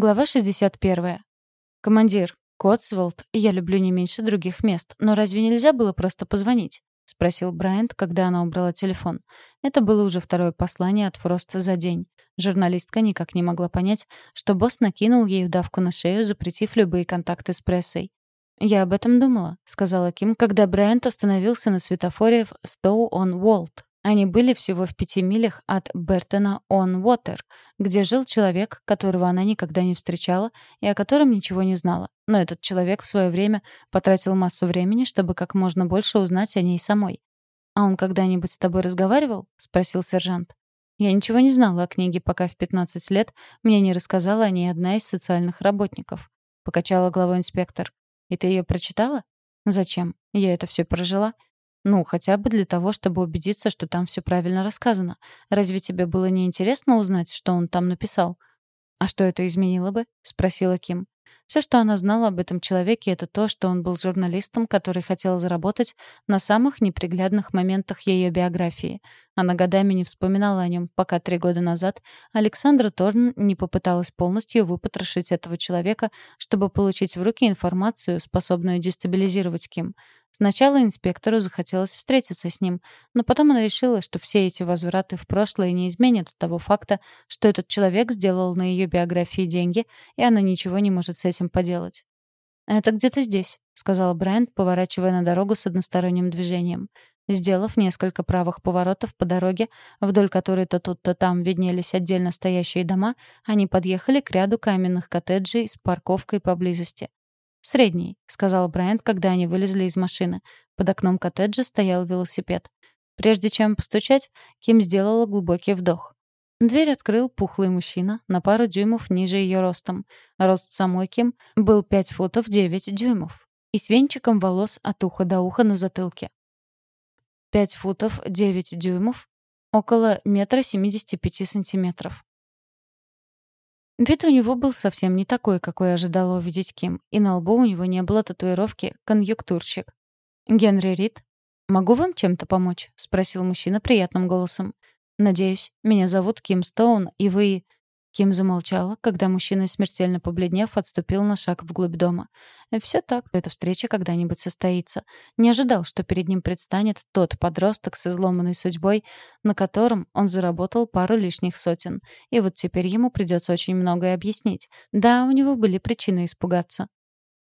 Глава 61. «Командир, Котсволд я люблю не меньше других мест, но разве нельзя было просто позвонить?» — спросил Брайант, когда она убрала телефон. Это было уже второе послание от Фроста за день. Журналистка никак не могла понять, что босс накинул ей удавку на шею, запретив любые контакты с прессой. «Я об этом думала», — сказала Ким, когда Брайант остановился на светофоре в Стоу-он-Уолт, они были всего в пяти милях от Бертона-он-Уотер, где жил человек, которого она никогда не встречала и о котором ничего не знала. Но этот человек в свое время потратил массу времени, чтобы как можно больше узнать о ней самой. «А он когда-нибудь с тобой разговаривал?» — спросил сержант. «Я ничего не знала о книге, пока в 15 лет мне не рассказала о ней одна из социальных работников». Покачала головой инспектор. «И ты ее прочитала?» «Зачем? Я это все прожила. Ну, хотя бы для того, чтобы убедиться, что там все правильно рассказано. Разве тебе было не интересно узнать, что он там написал? А что это изменило бы? спросила Ким. Все, что она знала об этом человеке, это то, что он был журналистом, который хотел заработать на самых неприглядных моментах ее биографии. Она годами не вспоминала о нем, пока три года назад Александра Торн не попыталась полностью выпотрошить этого человека, чтобы получить в руки информацию, способную дестабилизировать Ким. Сначала инспектору захотелось встретиться с ним, но потом она решила, что все эти возвраты в прошлое не изменят того факта, что этот человек сделал на ее биографии деньги, и она ничего не может с этим поделать. «Это где-то здесь», — сказал Брайант, поворачивая на дорогу с односторонним движением. Сделав несколько правых поворотов по дороге, вдоль которой то тут, то там виднелись отдельно стоящие дома, они подъехали к ряду каменных коттеджей с парковкой поблизости. «Средний», — сказал Брайант, когда они вылезли из машины. Под окном коттеджа стоял велосипед. Прежде чем постучать, Ким сделала глубокий вдох. Дверь открыл пухлый мужчина на пару дюймов ниже ее ростом. Рост самой Ким был 5 футов 9 дюймов. И с венчиком волос от уха до уха на затылке. 5 футов 9 дюймов, около метра 75 сантиметров. Вид у него был совсем не такой, какой ожидала увидеть Ким, и на лбу у него не было татуировки «конъюнктурщик». «Генри Рид, могу вам чем-то помочь?» — спросил мужчина приятным голосом. «Надеюсь, меня зовут Ким Стоун, и вы...» Ким замолчала, когда мужчина, смертельно побледнев, отступил на шаг вглубь дома. Все так, эта встреча когда-нибудь состоится. Не ожидал, что перед ним предстанет тот подросток с изломанной судьбой, на котором он заработал пару лишних сотен. И вот теперь ему придется очень многое объяснить. Да, у него были причины испугаться.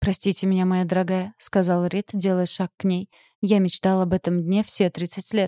«Простите меня, моя дорогая», — сказал Рид, делая шаг к ней. «Я мечтал об этом дне все 30 лет.